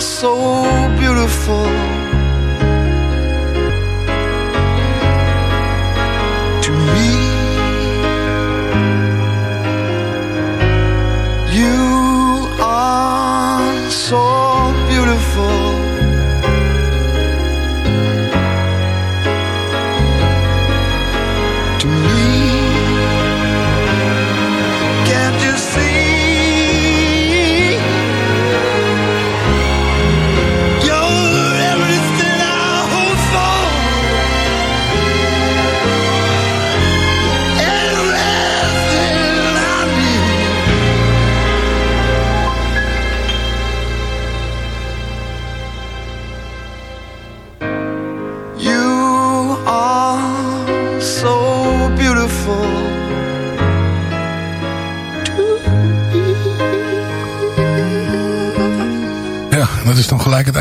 so beautiful.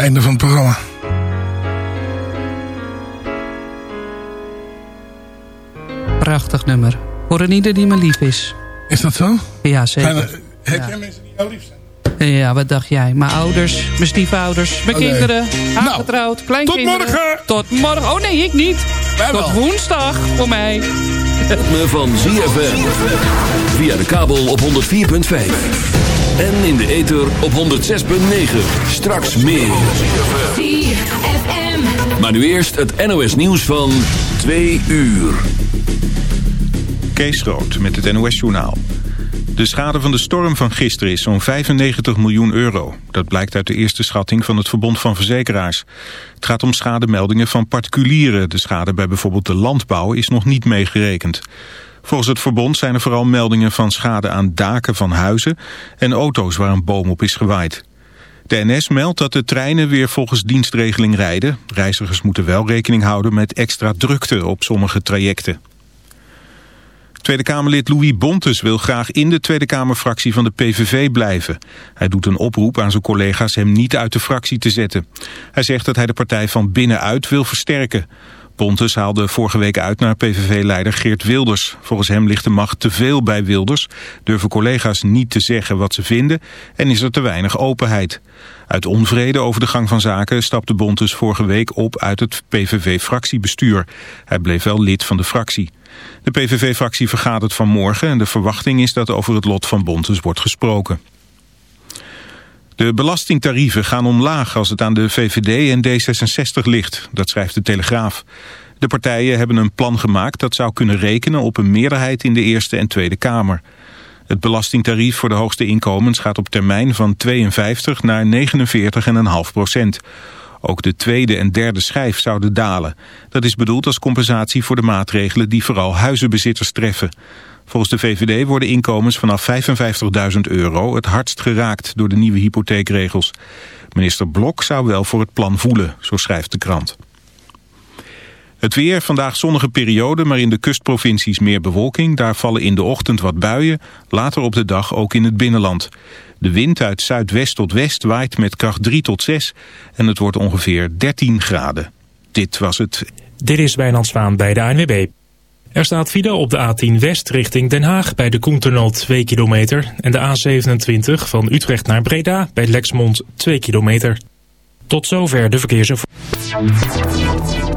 Einde van het programma. Prachtig nummer. Voor een ieder die me lief is. Is dat zo? Ja, zeker. er- heb Ja. jij mensen die jou lief zijn? Ja, wat dacht jij? Mijn ouders, mijn stiefouders, mijn kinderen, Nou, aangetrouwd, kleinkinderen. tot morgen! Tot morgen. Oh nee, ik niet. Wij tot wel. woensdag voor mij. ritme van ZFM. Via de kabel op 104.5. En in de ether op 106.9. Straks meer. Maar nu eerst het NOS nieuws van 2 uur. Kees Groot met het NOS-journaal. De schade van de storm van gisteren is zo'n 95 miljoen euro. Dat blijkt uit de eerste schatting van het Verbond van Verzekeraars. Het gaat om schademeldingen van particulieren. De schade bij bijvoorbeeld de landbouw is nog niet meegerekend. Volgens het verbond zijn er vooral meldingen van schade aan daken van huizen... en auto's waar een boom op is gewaaid. De NS meldt dat de treinen weer volgens dienstregeling rijden. Reizigers moeten wel rekening houden met extra drukte op sommige trajecten. Tweede Kamerlid Louis Bontes wil graag in de Tweede Kamerfractie van de PVV blijven. Hij doet een oproep aan zijn collega's hem niet uit de fractie te zetten. Hij zegt dat hij de partij van binnenuit wil versterken. Bontes haalde vorige week uit naar PVV-leider Geert Wilders. Volgens hem ligt de macht te veel bij Wilders, durven collega's niet te zeggen wat ze vinden en is er te weinig openheid. Uit onvrede over de gang van zaken stapte Bontes vorige week op uit het PVV-fractiebestuur. Hij bleef wel lid van de fractie. De PVV-fractie vergadert vanmorgen en de verwachting is dat over het lot van Bontes wordt gesproken. De belastingtarieven gaan omlaag als het aan de VVD en D66 ligt, dat schrijft de Telegraaf. De partijen hebben een plan gemaakt dat zou kunnen rekenen op een meerderheid in de Eerste en Tweede Kamer. Het belastingtarief voor de hoogste inkomens gaat op termijn van 52 naar 49,5 procent. Ook de tweede en derde schijf zouden dalen. Dat is bedoeld als compensatie voor de maatregelen die vooral huizenbezitters treffen. Volgens de VVD worden inkomens vanaf 55.000 euro het hardst geraakt door de nieuwe hypotheekregels. Minister Blok zou wel voor het plan voelen, zo schrijft de krant. Het weer, vandaag zonnige periode, maar in de kustprovincies meer bewolking. Daar vallen in de ochtend wat buien, later op de dag ook in het binnenland. De wind uit zuidwest tot west waait met kracht 3 tot 6 en het wordt ongeveer 13 graden. Dit was het. Dit is Wijnand Zwaan bij de ANWB. Er staat file op de A10 West richting Den Haag bij de Koentunnel 2 kilometer. En de A27 van Utrecht naar Breda bij Lexmond 2 kilometer. Tot zover de verkeersinformatie.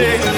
music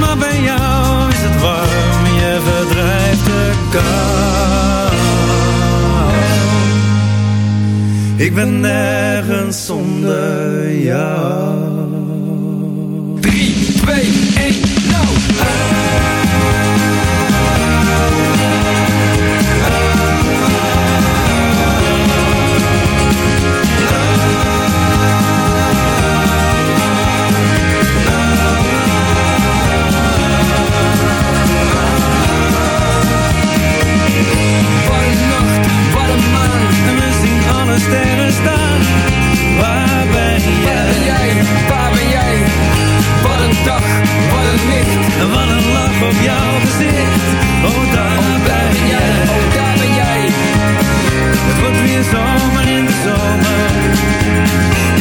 Maar bij jou is het warm. Je verdrijft de kou. Ik ben nergens zonder jou. 3, 2, 1, staan. Waar ben jij? Waar ben jij? Waar ben jij? Wat een dag, wat een licht. En wat een lach op jouw gezicht. Oh, daar oh, ben jij. Oh, daar ben jij. Het wordt weer zomer in de zomer.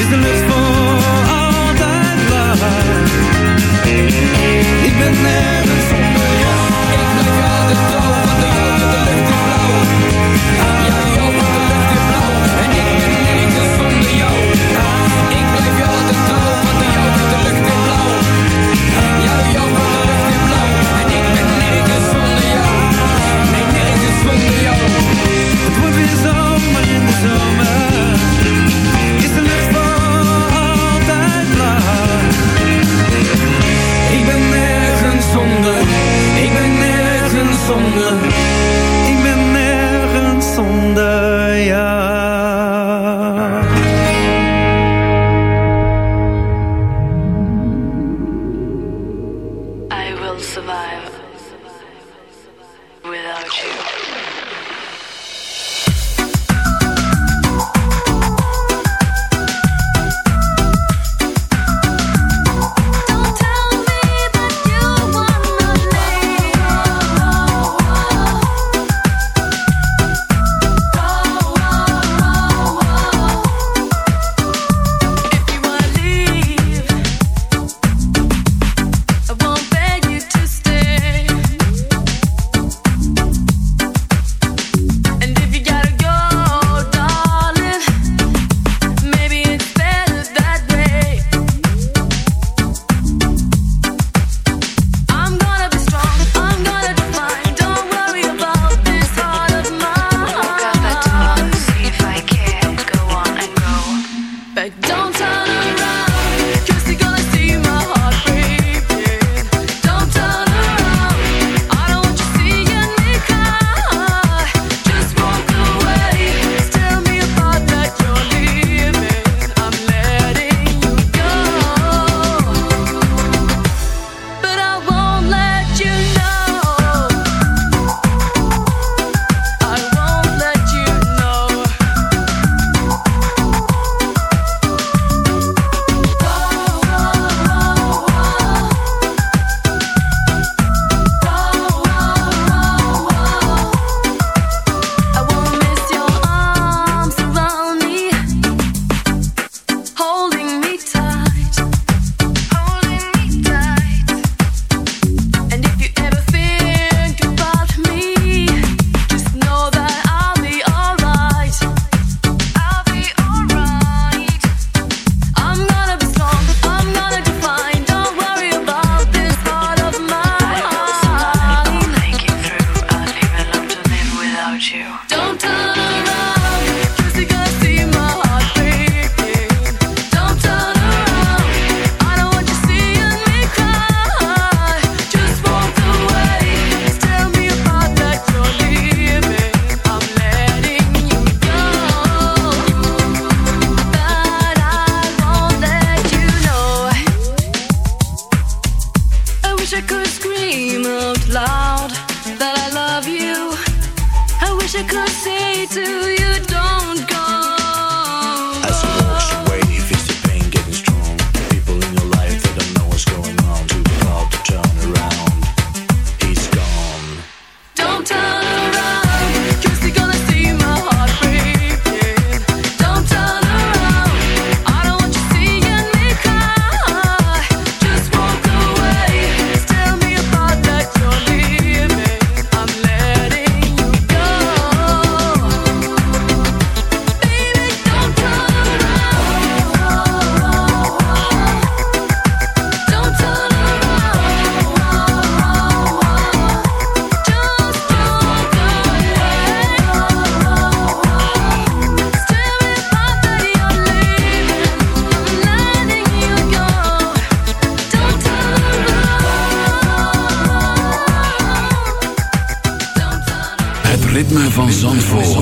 Is de lucht voor altijd blauw? Ik ben nergens zonder jou. Ik blijf altijd droog, want de lucht is blauw. Van Zandvoort.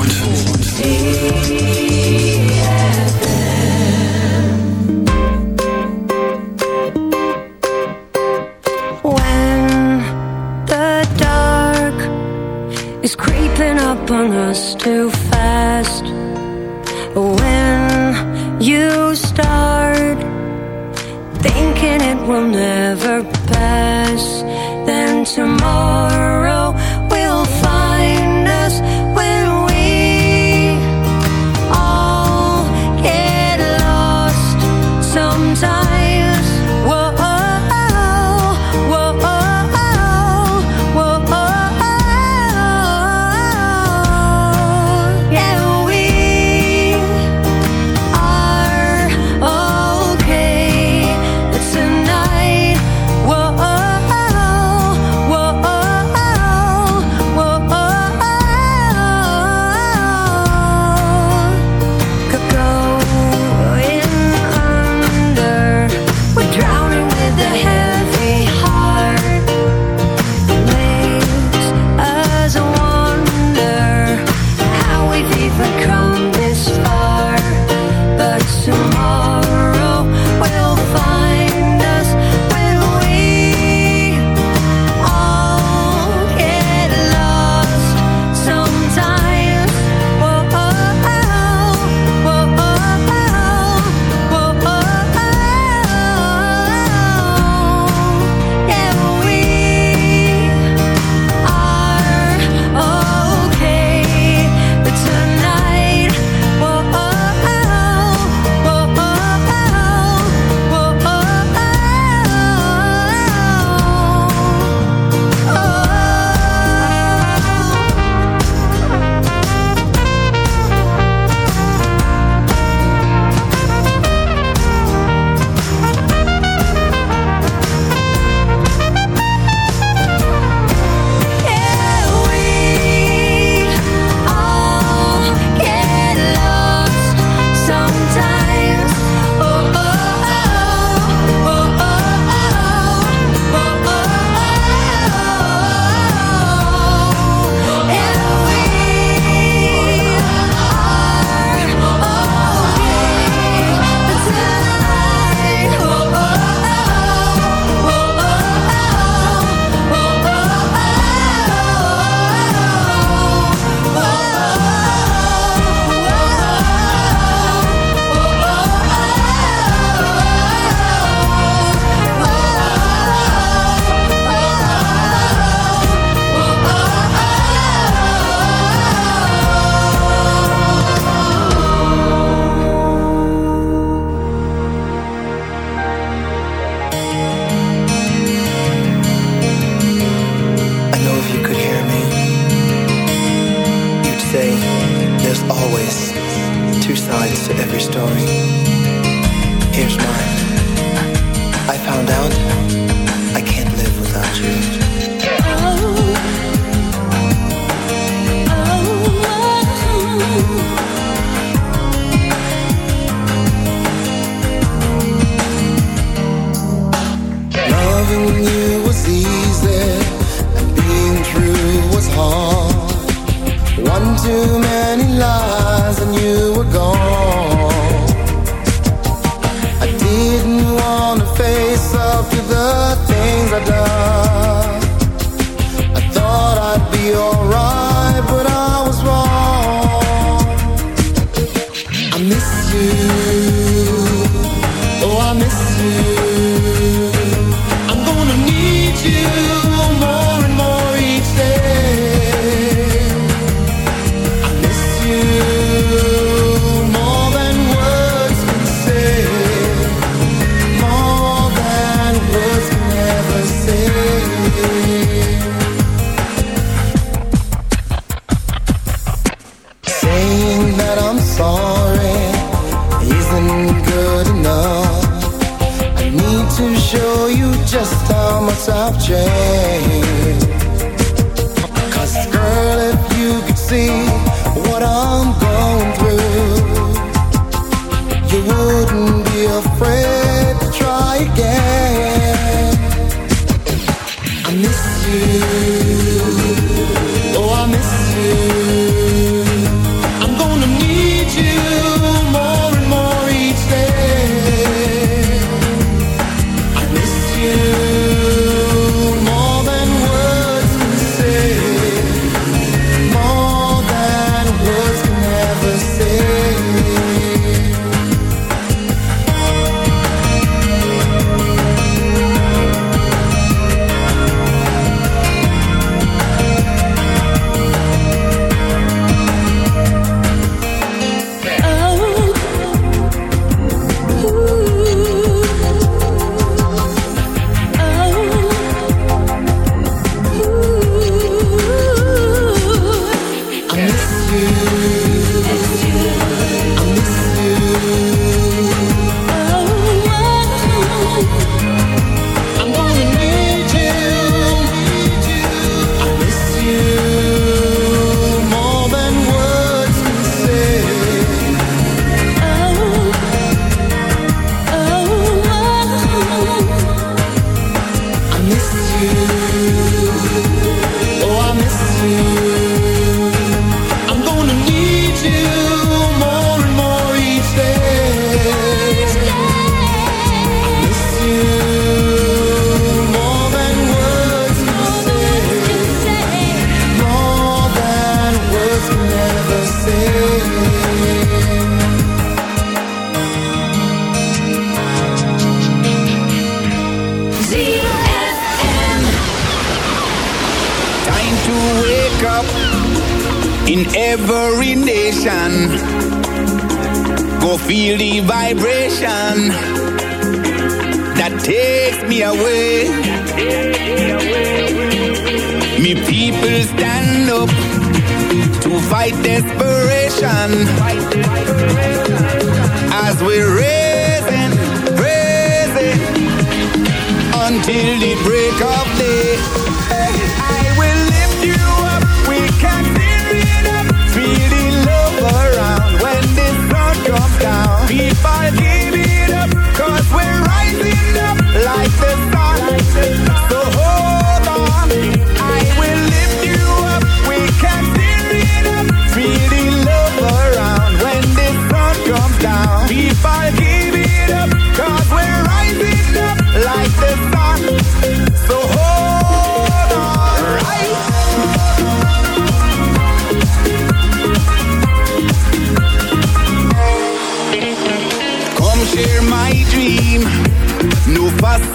till it breaks.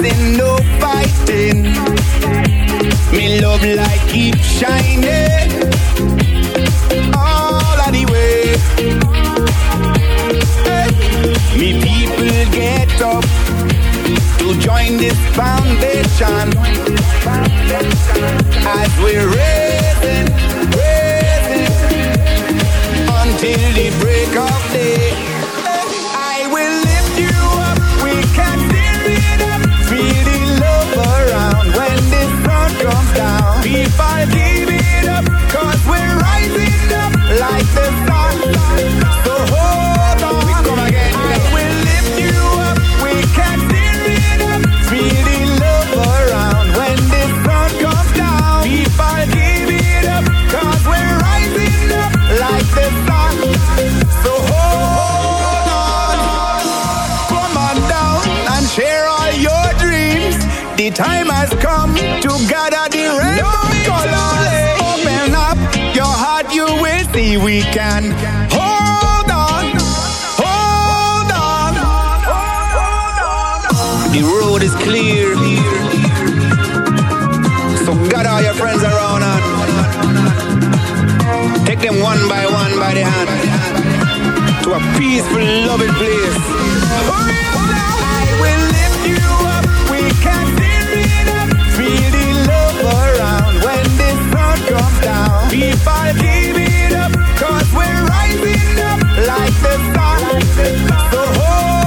fighting, no fighting. Me love light keep shining all of the way. Hey. Me people get up to join this foundation as we're raising, raising until the break of day. Be I see we can hold on, hold on. hold on. The road is clear, so gather all your friends around and take them one by one by the hand to a peaceful, loving place. I will lift you up. We can feel it up. Feel the love around when the sun comes down. People they fly. So hold